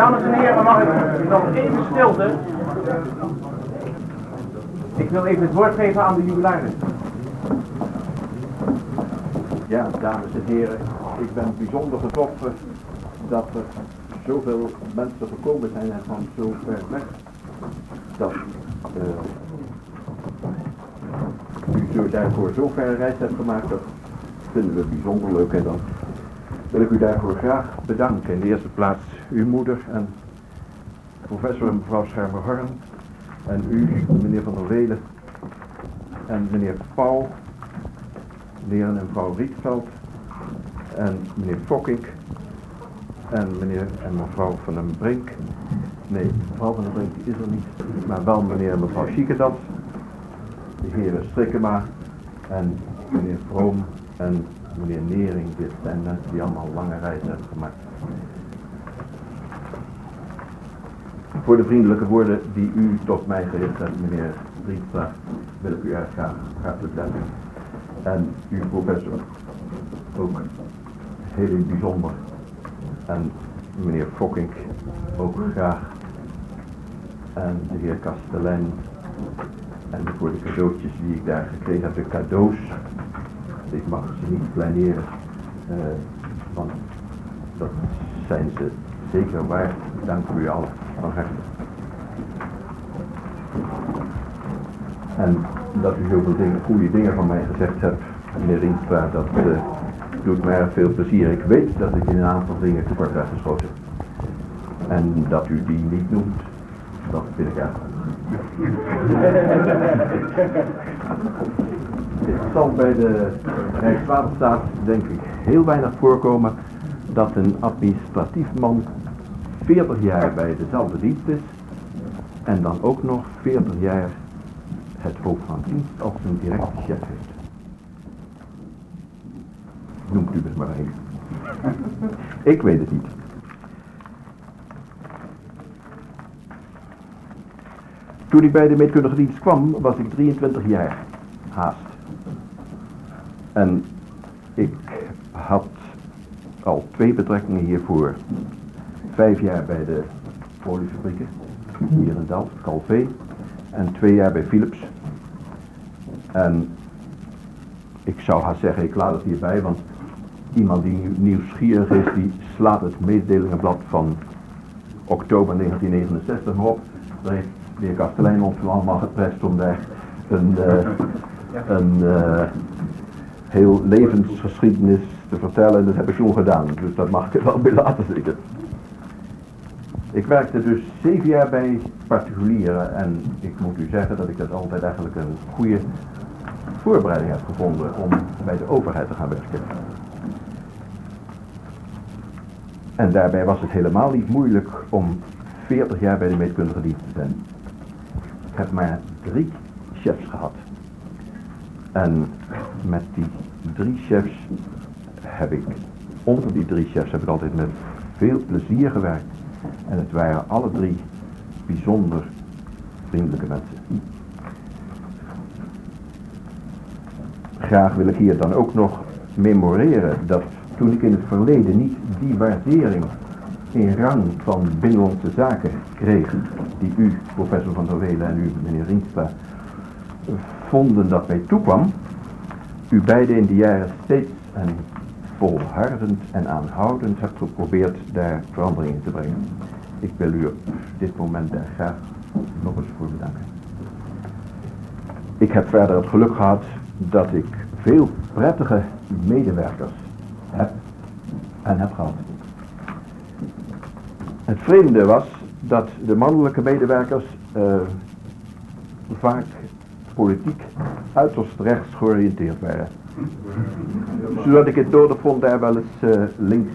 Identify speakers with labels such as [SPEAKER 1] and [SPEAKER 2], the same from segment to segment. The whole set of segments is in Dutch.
[SPEAKER 1] Dames en heren, mag ik nog even stilte? Ik wil even het woord geven aan de jubilaris.
[SPEAKER 2] Ja, dames en heren, ik ben bijzonder getroffen dat er zoveel mensen gekomen zijn en van zo ver weg. Dat uh, u daarvoor zo ver reis hebt gemaakt, dat vinden we bijzonder leuk. En dan wil ik u daarvoor graag bedanken. In de eerste plaats uw moeder en professor en mevrouw Schermerhorn. En u, meneer Van der Welen. En meneer Pauw. Meneer en mevrouw Rietveld. En meneer Fokkink. En meneer en mevrouw Van den Brink. Nee, mevrouw Van den Brink is er niet. Maar wel meneer en mevrouw Schiekendat. De heren Strikkema. En meneer Vroom. En meneer Nering. Dit zijn mensen die allemaal lange reizen hebben gemaakt. Voor de vriendelijke woorden die u tot mij gericht hebt, meneer Rietstra, wil ik u erg graag hartelijk danken. En uw professor ook heel bijzonder. En meneer Fokkink ook graag. En de heer Kastelein. En voor de cadeautjes die ik daar gekregen heb, de cadeaus. Ik mag ze niet kleineren, uh, want dat zijn ze zeker waard. Dank u allen van harte. En dat u zoveel dingen, goede dingen van mij gezegd hebt, meneer Rienstra, dat uh, doet mij veel plezier. Ik weet dat ik in een aantal dingen tekort heb geschoten. En dat u die niet noemt, dat vind ik erg. Het zal bij de Rijkswaterstaat denk ik heel weinig voorkomen dat een administratief man 40 jaar bij dezelfde dienst is en dan ook nog 40 jaar het hoofd van dienst als een directe chef heeft. Noemt u het maar even. Ik weet het niet. Toen ik bij de meetkundige dienst kwam, was ik 23 jaar, haast. En ik had al twee betrekkingen hiervoor vijf jaar bij de foliefabrieken, hier in Delft, Calvé, en twee jaar bij Philips. En ik zou haar zeggen, ik laat het hierbij, want iemand die nieuwsgierig is, die slaat het mededelingenblad van oktober 1969 maar op. Daar heeft de heer Kastelein ons allemaal geprest om daar een, uh, een uh, heel levensgeschiedenis te vertellen. En dat heb ik toen gedaan, dus dat mag ik er wel bij laten zitten. Ik werkte dus zeven jaar bij particulieren en ik moet u zeggen dat ik dat altijd eigenlijk een goede voorbereiding heb gevonden om bij de overheid te gaan werken. En daarbij was het helemaal niet moeilijk om 40 jaar bij de meetkundige dienst te zijn. Ik heb maar drie chefs gehad. En met die drie chefs heb ik, onder die drie chefs heb ik altijd met veel plezier gewerkt. En het waren alle drie bijzonder vriendelijke mensen. Graag wil ik hier dan ook nog memoreren dat toen ik in het verleden niet die waardering in rang van binnenlandse zaken kreeg, die u, professor Van der Welen en u, meneer Rienstra, vonden dat mij toekwam, u beiden in de jaren steeds en volhardend en aanhoudend hebt geprobeerd daar verandering in te brengen. Ik wil u op dit moment daar graag nog eens voor bedanken. Ik heb verder het geluk gehad dat ik veel prettige medewerkers heb en heb gehad. Het vreemde was dat de mannelijke medewerkers uh, vaak politiek uiterst rechts georiënteerd waren. Zodat ik het nodig vond daar wel eens uh, links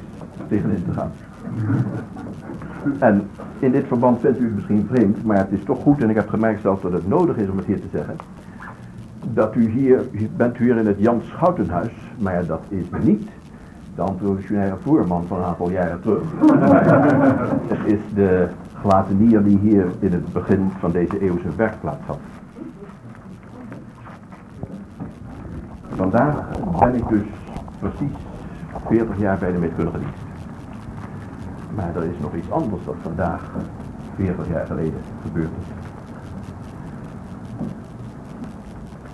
[SPEAKER 2] tegenin te gaan. En in dit verband vindt u het misschien vreemd, maar het is toch goed en ik heb gemerkt zelfs dat het nodig is om het hier te zeggen. Dat u hier, bent u hier in het Jan Schoutenhuis, maar dat is niet de antrovolutionaire voerman van een aantal jaren terug. het is de glatenier die hier in het begin van deze eeuw zijn werkplaats had. Vandaag ben ik dus precies 40 jaar bij de meetkundige dienst. Maar er is nog iets anders dat vandaag, 40 jaar geleden, gebeurd is.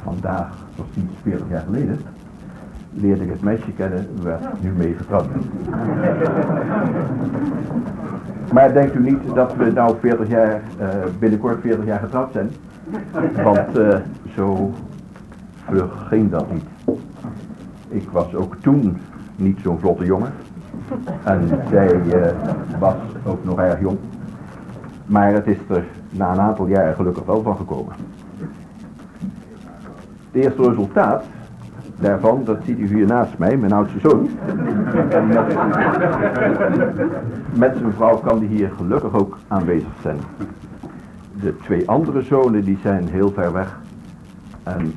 [SPEAKER 2] Vandaag, precies 40 jaar geleden, leerde ik het meisje kennen waar ik nu mee getrouwd ben. Maar denkt u niet dat we nou 40 jaar, eh, binnenkort 40 jaar getrouwd zijn? Want eh, zo vlug ging dat niet. Ik was ook toen niet zo'n vlotte jongen. En zij eh, was ook nog erg jong. Maar het is er na een aantal jaren gelukkig wel van gekomen. Het eerste resultaat daarvan, dat ziet u hier naast mij, mijn oudste zoon. Met zijn vrouw kan die hier gelukkig ook aanwezig zijn. De twee andere zonen die zijn heel ver weg. En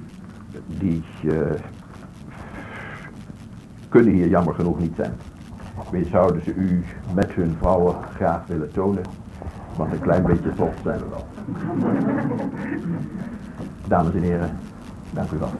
[SPEAKER 2] die eh, kunnen hier jammer genoeg niet zijn. We zouden ze u met hun vrouwen graag willen tonen, want een klein beetje trots zijn we wel. Dames en heren, dank u wel.